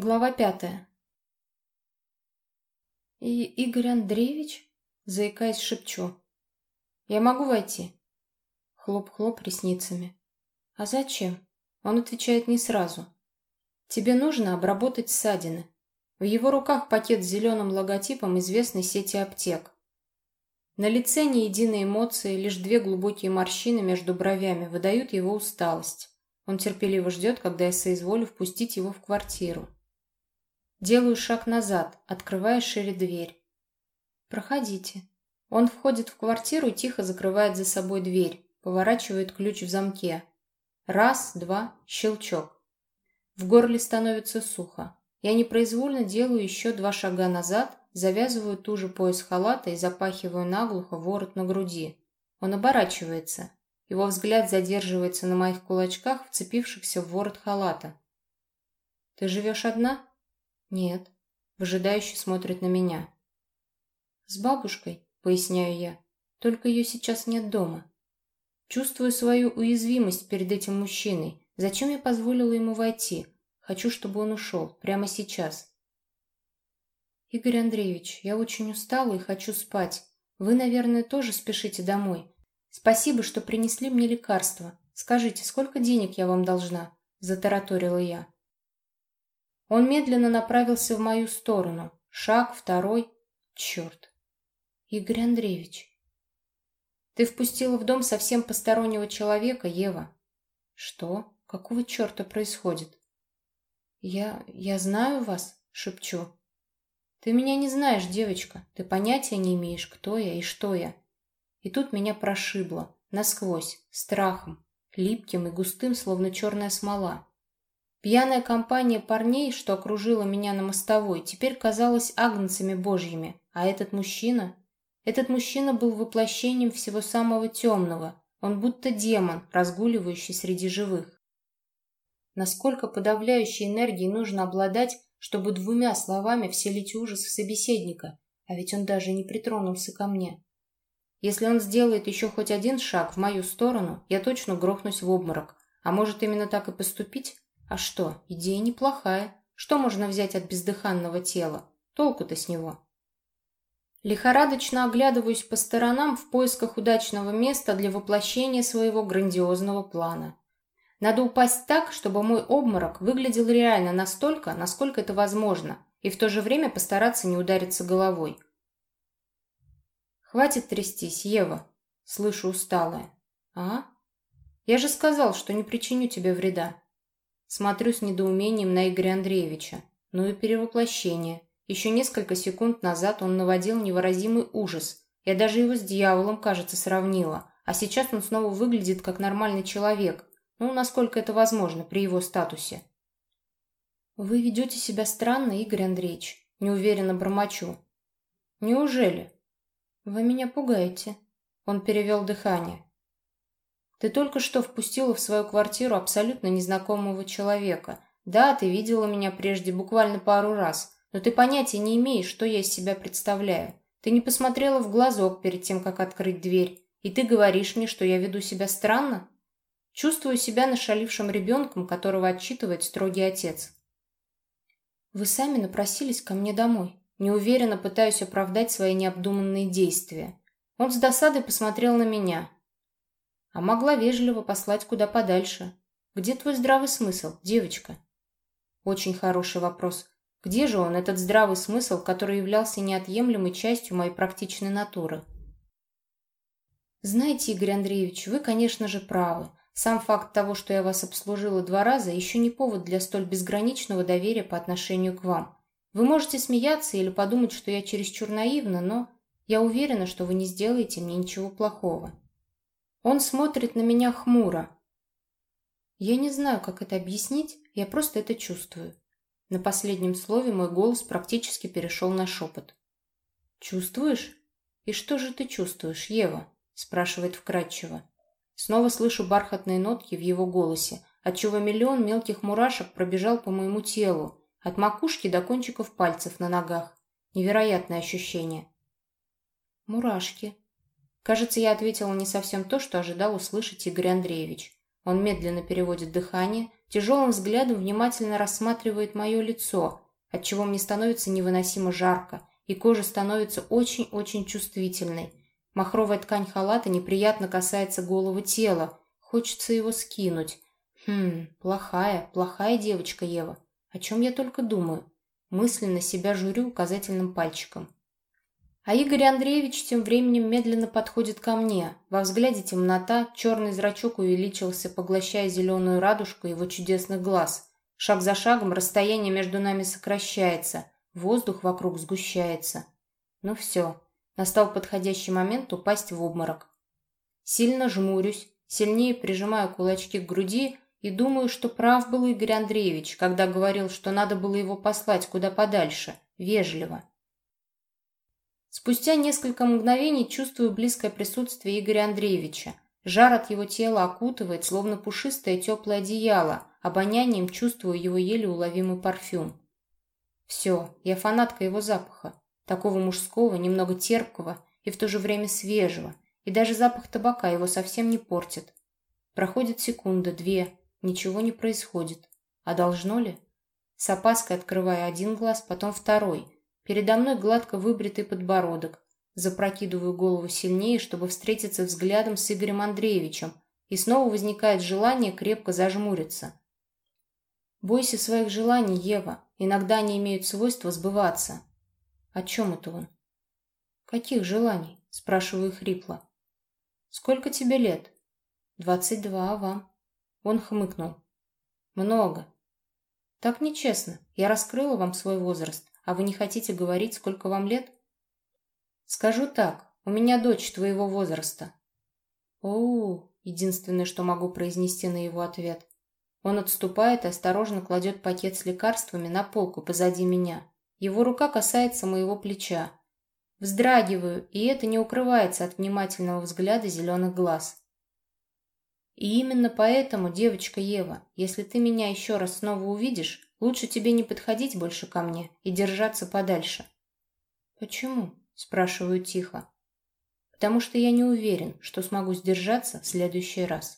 Глава пятая. «И Игорь Андреевич?» — заикаясь, шепчу. «Я могу войти?» Хлоп-хлоп ресницами. «А зачем?» Он отвечает не сразу. «Тебе нужно обработать ссадины». В его руках пакет с зеленым логотипом известной сети аптек. На лице ни единой эмоции, лишь две глубокие морщины между бровями выдают его усталость. Он терпеливо ждет, когда я соизволю впустить его в квартиру. Делаю шаг назад, открывая шире дверь. «Проходите». Он входит в квартиру и тихо закрывает за собой дверь, поворачивает ключ в замке. Раз, два, щелчок. В горле становится сухо. Я непроизвольно делаю еще два шага назад, завязываю ту же пояс халата и запахиваю наглухо ворот на груди. Он оборачивается. Его взгляд задерживается на моих кулачках, вцепившихся в ворот халата. «Ты живешь одна?» «Нет», — выжидающе смотрит на меня. «С бабушкой», — поясняю я, — «только ее сейчас нет дома. Чувствую свою уязвимость перед этим мужчиной. Зачем я позволила ему войти? Хочу, чтобы он ушел. Прямо сейчас». «Игорь Андреевич, я очень устала и хочу спать. Вы, наверное, тоже спешите домой. Спасибо, что принесли мне лекарства. Скажите, сколько денег я вам должна?» — затараторила я. Он медленно направился в мою сторону. Шаг, второй. Черт. Игорь Андреевич. Ты впустила в дом совсем постороннего человека, Ева. Что? Какого черта происходит? Я... я знаю вас, шепчу. Ты меня не знаешь, девочка. Ты понятия не имеешь, кто я и что я. И тут меня прошибло. Насквозь. Страхом. Липким и густым, словно черная смола. Пьяная компания парней, что окружила меня на мостовой, теперь казалась агнцами божьими, а этот мужчина... Этот мужчина был воплощением всего самого темного, он будто демон, разгуливающий среди живых. Насколько подавляющей энергией нужно обладать, чтобы двумя словами вселить ужас в собеседника, а ведь он даже не притронулся ко мне. Если он сделает еще хоть один шаг в мою сторону, я точно грохнусь в обморок, а может именно так и поступить? А что, идея неплохая. Что можно взять от бездыханного тела? Толку-то с него. Лихорадочно оглядываюсь по сторонам в поисках удачного места для воплощения своего грандиозного плана. Надо упасть так, чтобы мой обморок выглядел реально настолько, насколько это возможно, и в то же время постараться не удариться головой. «Хватит трястись, Ева», — слышу усталая. «А? Я же сказал, что не причиню тебе вреда». Смотрю с недоумением на Игоря Андреевича. Ну и перевоплощение. Еще несколько секунд назад он наводил невыразимый ужас. Я даже его с дьяволом, кажется, сравнила. А сейчас он снова выглядит как нормальный человек. Ну, насколько это возможно при его статусе. «Вы ведете себя странно, Игорь Андреевич», — неуверенно бормочу. «Неужели?» «Вы меня пугаете». Он перевел дыхание. Ты только что впустила в свою квартиру абсолютно незнакомого человека. Да, ты видела меня прежде буквально пару раз, но ты понятия не имеешь, что я из себя представляю. Ты не посмотрела в глазок перед тем, как открыть дверь, и ты говоришь мне, что я веду себя странно? Чувствую себя нашалившим ребенком, которого отчитывает строгий отец. Вы сами напросились ко мне домой. Неуверенно пытаюсь оправдать свои необдуманные действия. Он с досадой посмотрел на меня, а могла вежливо послать куда подальше. Где твой здравый смысл, девочка? Очень хороший вопрос. Где же он, этот здравый смысл, который являлся неотъемлемой частью моей практичной натуры? Знаете, Игорь Андреевич, вы, конечно же, правы. Сам факт того, что я вас обслужила два раза, еще не повод для столь безграничного доверия по отношению к вам. Вы можете смеяться или подумать, что я чересчур наивна, но я уверена, что вы не сделаете мне ничего плохого. Он смотрит на меня хмуро. Я не знаю, как это объяснить, я просто это чувствую. На последнем слове мой голос практически перешел на шепот. «Чувствуешь? И что же ты чувствуешь, Ева?» спрашивает вкратчиво. Снова слышу бархатные нотки в его голосе, отчего миллион мелких мурашек пробежал по моему телу, от макушки до кончиков пальцев на ногах. Невероятное ощущение. Мурашки. Кажется, я ответила не совсем то, что ожидал услышать Игорь Андреевич. Он медленно переводит дыхание, тяжелым взглядом внимательно рассматривает мое лицо, отчего мне становится невыносимо жарко, и кожа становится очень-очень чувствительной. Махровая ткань халата неприятно касается голого тела, хочется его скинуть. Хм, плохая, плохая девочка Ева. О чем я только думаю. Мысленно себя журю указательным пальчиком. А Игорь Андреевич тем временем медленно подходит ко мне. Во взгляде темнота, черный зрачок увеличился, поглощая зеленую радужку его чудесных глаз. Шаг за шагом расстояние между нами сокращается, воздух вокруг сгущается. Ну все, настал подходящий момент упасть в обморок. Сильно жмурюсь, сильнее прижимаю кулачки к груди и думаю, что прав был Игорь Андреевич, когда говорил, что надо было его послать куда подальше, вежливо. Спустя несколько мгновений чувствую близкое присутствие Игоря Андреевича. Жар от его тела окутывает, словно пушистое теплое одеяло, обонянием чувствую его еле уловимый парфюм. Все, я фанатка его запаха, такого мужского, немного терпкого и в то же время свежего, и даже запах табака его совсем не портит. Проходит секунда, две, ничего не происходит. А должно ли? С опаской открываю один глаз, потом второй – Передо мной гладко выбритый подбородок. Запрокидываю голову сильнее, чтобы встретиться взглядом с Игорем Андреевичем, и снова возникает желание крепко зажмуриться. Бойся своих желаний, Ева. Иногда они имеют свойство сбываться. О чем это он? Каких желаний? Спрашиваю хрипло. Сколько тебе лет? Двадцать два, а вам? Он хмыкнул. Много. Так нечестно. Я раскрыла вам свой возраст. А вы не хотите говорить, сколько вам лет? Скажу так, у меня дочь твоего возраста. О, единственное, что могу произнести на его ответ. Он отступает и осторожно кладет пакет с лекарствами на полку позади меня. Его рука касается моего плеча. Вздрагиваю, и это не укрывается от внимательного взгляда зеленых глаз. И именно поэтому, девочка Ева, если ты меня еще раз снова увидишь, Лучше тебе не подходить больше ко мне и держаться подальше. Почему? Спрашиваю тихо. Потому что я не уверен, что смогу сдержаться в следующий раз.